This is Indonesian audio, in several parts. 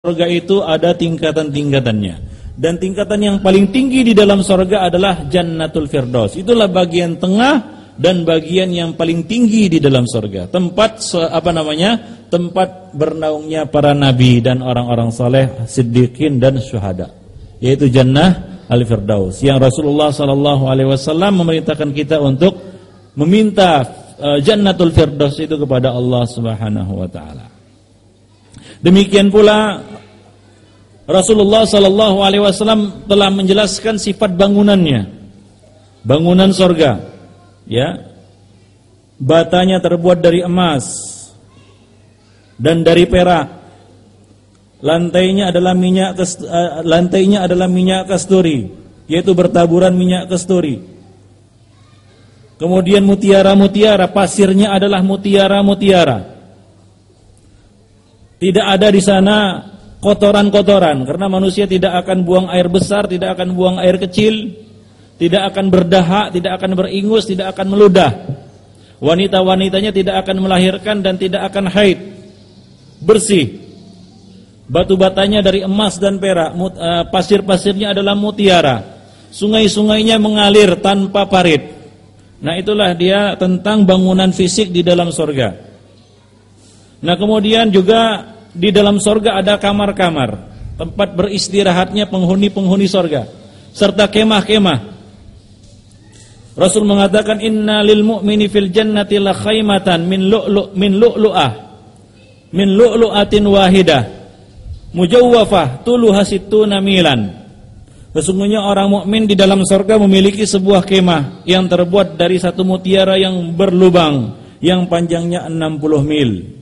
surga itu ada tingkatan-tingkatannya. Dan tingkatan yang paling tinggi di dalam surga adalah Jannatul Firdaus. Itulah bagian tengah dan bagian yang paling tinggi di dalam surga. Tempat apa namanya? Tempat bernaungnya para nabi dan orang-orang saleh, siddiqin dan syuhada. Yaitu Jannah Al-Firdaus. Yang Rasulullah wasallam memerintahkan kita untuk meminta uh, Jannatul Firdaus itu kepada Allah Subhanahu wa taala. Demikian pula Rasulullah sallallahu alaihi wasallam telah menjelaskan sifat bangunannya. Bangunan sorga, ya. Batanya terbuat dari emas dan dari perak. Lantainya adalah minyak uh, lantainya adalah minyak kasturi, yaitu bertaburan minyak kasturi. Kemudian mutiara-mutiara, pasirnya adalah mutiara-mutiara. Tidak ada di sana kotoran-kotoran karena manusia tidak akan buang air besar, tidak akan buang air kecil, tidak akan berdahak, tidak akan beringus, tidak akan meludah. Wanita-wanitanya tidak akan melahirkan dan tidak akan haid. Bersih. Batu batanya dari emas dan perak, eh, pasir-pasirnya adalah mutiara. Sungai-sungainya mengalir tanpa parit. Nah, itulah dia tentang bangunan fisik di dalam sorga. Nah, kemudian juga di dalam sorga ada kamar-kamar tempat beristirahatnya penghuni-penghuni sorga serta kemah-kemah. Rasul mengatakan inna lil mu'mini fil jannati la khaymatan min lu'lu' min lu'lu'ah min lu'lu'atin wahidah mujawwafah tuluha sittuna milan. Sesungguhnya orang mukmin di dalam sorga memiliki sebuah kemah yang terbuat dari satu mutiara yang berlubang yang panjangnya 60 mil.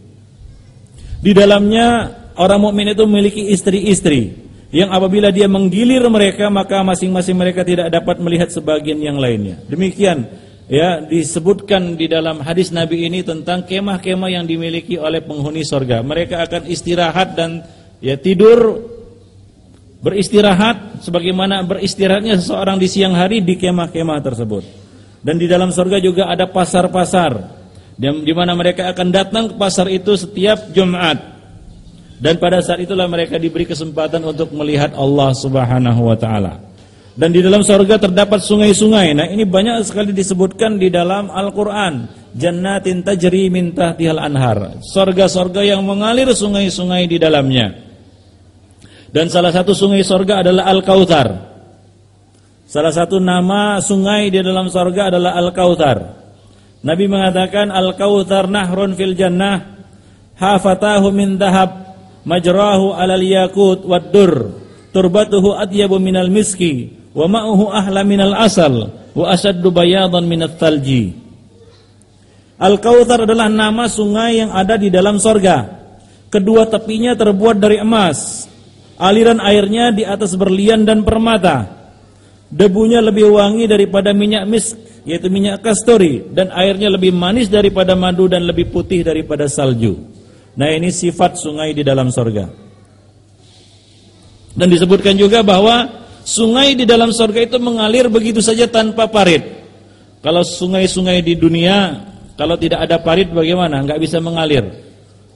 Di dalamnya orang mukmin itu memiliki istri-istri yang apabila dia menggilir mereka maka masing-masing mereka tidak dapat melihat sebagian yang lainnya. Demikian ya disebutkan di dalam hadis Nabi ini tentang kemah-kemah yang dimiliki oleh penghuni sorga. Mereka akan istirahat dan ya tidur beristirahat sebagaimana beristirahatnya seseorang di siang hari di kemah-kemah tersebut. Dan di dalam sorga juga ada pasar-pasar di mana mereka akan datang ke pasar itu setiap Jumat. Dan pada saat itulah mereka diberi kesempatan untuk melihat Allah Subhanahu wa taala. Dan di dalam sorga terdapat sungai-sungai. Nah, ini banyak sekali disebutkan di dalam Al-Qur'an. Jannatin tajri min tahtihal anhar. Sorga-sorga yang mengalir sungai-sungai di dalamnya. Dan salah satu sungai sorga adalah Al-Kautsar. Salah satu nama sungai di dalam sorga adalah Al-Kautsar. Nabi mengatakan al-kautsar nahrun fil jannah hafatahu min dahab majrahu alal yakut wad dur turbatuhu atyabu minal miski wa ma'uhu ahla minal asal wa asaddu bayadan minat thalji Al-Kautsar adalah nama sungai yang ada di dalam sorga. Kedua tepinya terbuat dari emas. Aliran airnya di atas berlian dan permata. Debunya lebih wangi daripada minyak misk yaitu minyak kasturi dan airnya lebih manis daripada madu dan lebih putih daripada salju. Nah ini sifat sungai di dalam sorga. Dan disebutkan juga bahwa sungai di dalam sorga itu mengalir begitu saja tanpa parit. Kalau sungai-sungai di dunia kalau tidak ada parit bagaimana? Enggak bisa mengalir.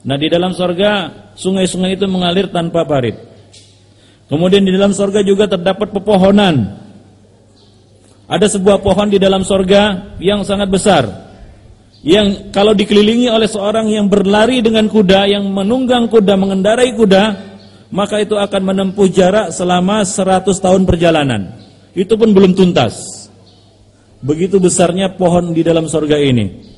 Nah di dalam sorga sungai-sungai itu mengalir tanpa parit. Kemudian di dalam sorga juga terdapat pepohonan ada sebuah pohon di dalam sorga yang sangat besar. Yang kalau dikelilingi oleh seorang yang berlari dengan kuda Yang menunggang kuda, mengendarai kuda Maka itu akan menempuh jarak selama 100 tahun perjalanan. Itu pun belum tuntas. Begitu besarnya pohon di dalam sorga ini.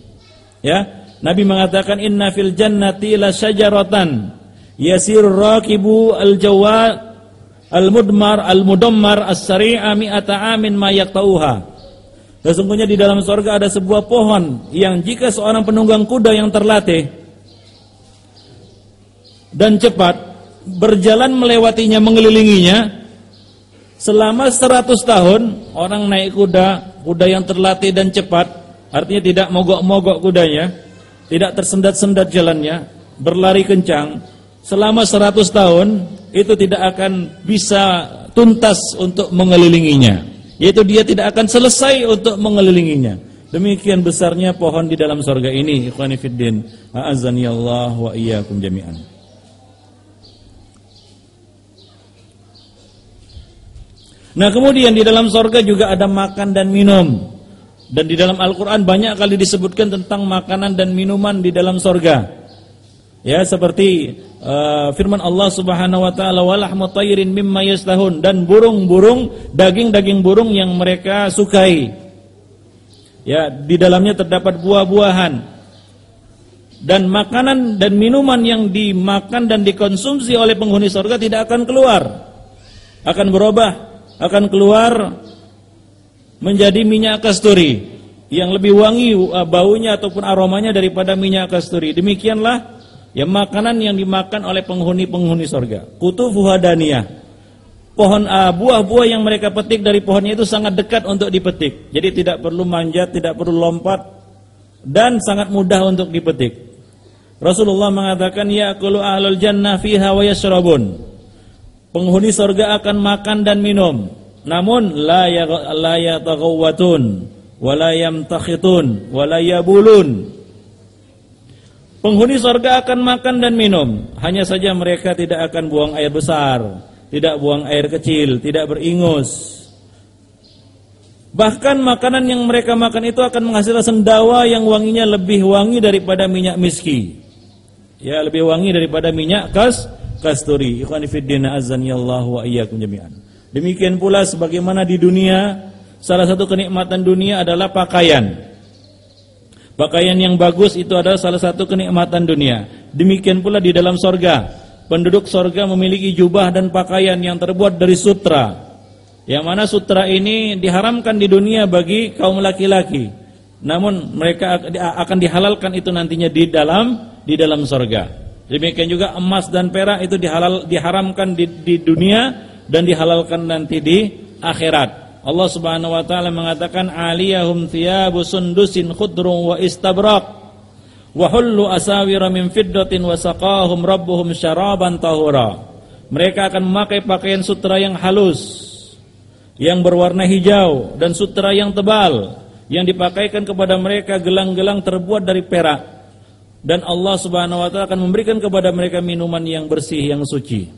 Ya, Nabi mengatakan inna fil jannati la syajaratan yasir rakibu al-jawad Al-mudmar al-mudammar as-sari'a mi'ata amin ma yaqtauha. Sesungguhnya di dalam sorga ada sebuah pohon yang jika seorang penunggang kuda yang terlatih dan cepat berjalan melewatinya mengelilinginya selama 100 tahun orang naik kuda, kuda yang terlatih dan cepat artinya tidak mogok-mogok kudanya, tidak tersendat-sendat jalannya, berlari kencang selama 100 tahun itu tidak akan bisa tuntas untuk mengelilinginya. Yaitu dia tidak akan selesai untuk mengelilinginya. Demikian besarnya pohon di dalam sorga ini ikhwani fiddin azani Allah wa iyyakum jami'an. Nah kemudian di dalam sorga juga ada makan dan minum. Dan di dalam Al-Quran banyak kali disebutkan tentang makanan dan minuman di dalam sorga. Ya seperti uh, firman Allah Subhanahu wa taala walahmu tayrin mimma yastahun dan burung-burung daging-daging burung yang mereka sukai. Ya, di dalamnya terdapat buah-buahan. Dan makanan dan minuman yang dimakan dan dikonsumsi oleh penghuni surga tidak akan keluar. Akan berubah, akan keluar menjadi minyak kasturi yang lebih wangi uh, baunya ataupun aromanya daripada minyak kasturi. Demikianlah Ya makanan yang dimakan oleh penghuni-penghuni sorga. Kutu fuhadaniyah. Pohon uh, buah-buah yang mereka petik dari pohonnya itu sangat dekat untuk dipetik. Jadi tidak perlu manjat, tidak perlu lompat dan sangat mudah untuk dipetik. Rasulullah mengatakan ya'kulu ahlul jannah fiha wa yashrabun. Penghuni sorga akan makan dan minum. Namun la ya la yataghawwatun wa la yamtakhitun wa la yabulun Penghuni sorga akan makan dan minum. Hanya saja mereka tidak akan buang air besar, tidak buang air kecil, tidak beringus. Bahkan makanan yang mereka makan itu akan menghasilkan sendawa yang wanginya lebih wangi daripada minyak miski. Ya, lebih wangi daripada minyak kas kasturi. Ikhwan fillah azanillahu wa iyyakum jami'an. Demikian pula sebagaimana di dunia salah satu kenikmatan dunia adalah pakaian. Pakaian yang bagus itu adalah salah satu kenikmatan dunia. Demikian pula di dalam sorga. Penduduk sorga memiliki jubah dan pakaian yang terbuat dari sutra. Yang mana sutra ini diharamkan di dunia bagi kaum laki-laki. Namun mereka akan dihalalkan itu nantinya di dalam di dalam sorga. Demikian juga emas dan perak itu dihalal, diharamkan di, di dunia dan dihalalkan nanti di akhirat. Allah Subhanahu wa taala mengatakan aliyahum thiyabu sundusin khudrun wa istabrak wa hullu asawira min fiddatin wa saqahum rabbuhum syaraban tahura. Mereka akan memakai pakaian sutra yang halus yang berwarna hijau dan sutra yang tebal yang dipakaikan kepada mereka gelang-gelang terbuat dari perak dan Allah Subhanahu wa taala akan memberikan kepada mereka minuman yang bersih yang suci.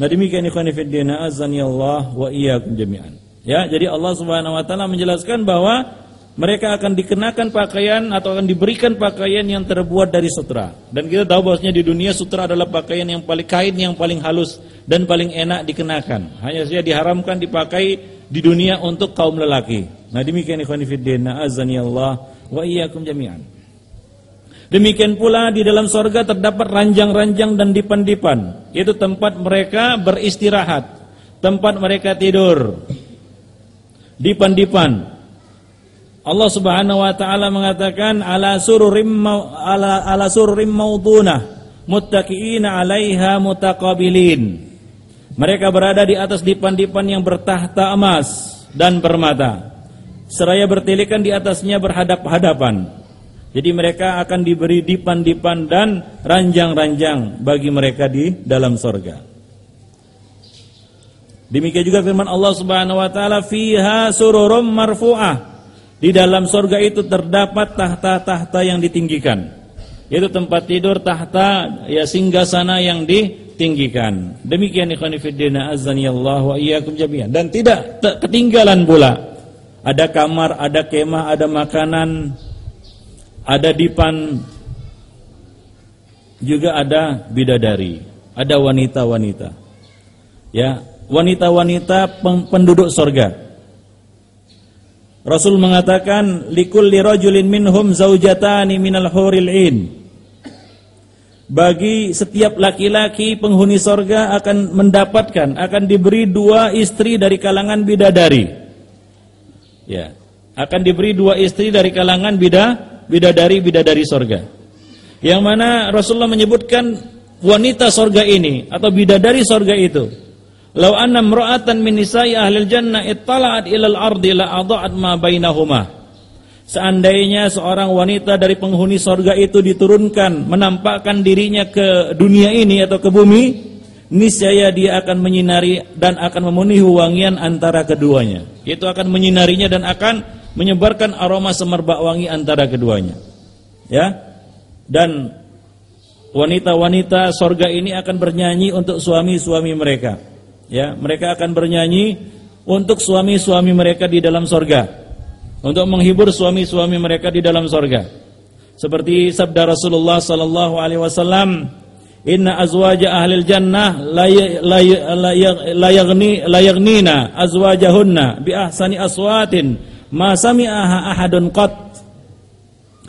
Nah demikian ikhwan fillah azani Allah wa iyyakum jami'an. Ya, jadi Allah Subhanahu wa taala menjelaskan bahwa mereka akan dikenakan pakaian atau akan diberikan pakaian yang terbuat dari sutra. Dan kita tahu bahwasanya di dunia sutra adalah pakaian yang paling kain yang paling halus dan paling enak dikenakan. Hanya saja diharamkan dipakai di dunia untuk kaum lelaki. Nah, demikian ikhwan fillah azani Allah wa iyyakum jami'an. Demikian pula di dalam sorga terdapat ranjang-ranjang dan dipan-dipan. Itu tempat mereka beristirahat, tempat mereka tidur dipan-dipan. Allah Subhanahu wa taala mengatakan ala sururim ala ala sururim maudunah muttaqiina 'alaiha mutaqabilin. Mereka berada di atas dipan-dipan yang bertahta emas dan permata. Seraya bertilikan di atasnya berhadap-hadapan. Jadi mereka akan diberi dipan-dipan dan ranjang-ranjang bagi mereka di dalam sorga. Demikian juga firman Allah Subhanahu wa taala fiha sururum marfu'ah. Di dalam surga itu terdapat tahta-tahta yang ditinggikan. Yaitu tempat tidur tahta ya singgasana yang ditinggikan. Demikian ikhwan fillah Allah wa iyyakum jami'an. Dan tidak ketinggalan pula. Ada kamar, ada kemah, ada makanan, ada dipan juga ada bidadari, ada wanita-wanita. Ya, wanita-wanita penduduk sorga. Rasul mengatakan likulli rajulin minhum zaujatani minal huril in. Bagi setiap laki-laki penghuni sorga akan mendapatkan, akan diberi dua istri dari kalangan bidadari. Ya, akan diberi dua istri dari kalangan bida bidadari bidadari sorga. Yang mana Rasulullah menyebutkan wanita sorga ini atau bidadari sorga itu Lau anna mra'atan min nisa'i ahli jannah ittala'at ilal ardi la adha'at ma bainahuma. Seandainya seorang wanita dari penghuni sorga itu diturunkan menampakkan dirinya ke dunia ini atau ke bumi, niscaya dia akan menyinari dan akan memenuhi wangian antara keduanya. Itu akan menyinarinya dan akan menyebarkan aroma semerbak wangi antara keduanya. Ya. Dan wanita-wanita sorga ini akan bernyanyi untuk suami-suami mereka. Ya, mereka akan bernyanyi untuk suami-suami mereka di dalam sorga, untuk menghibur suami-suami mereka di dalam sorga. Seperti sabda Rasulullah sallallahu alaihi wasallam, "Inna azwaja ahlil jannah la yaghni la yaghnina azwajahunna bi ahsani aswatin ma sami'aha ahadun qat."